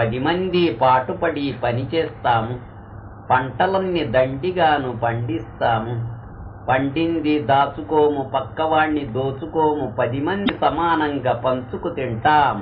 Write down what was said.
పది మంది పాటుపడి పనిచేస్తాము పంటలన్నీ దండిగాను పండిస్తాము. పండింది దాచుకోము పక్కవాణ్ణి దోచుకోము పది మంది సమానంగా పంచుకు తింటాం.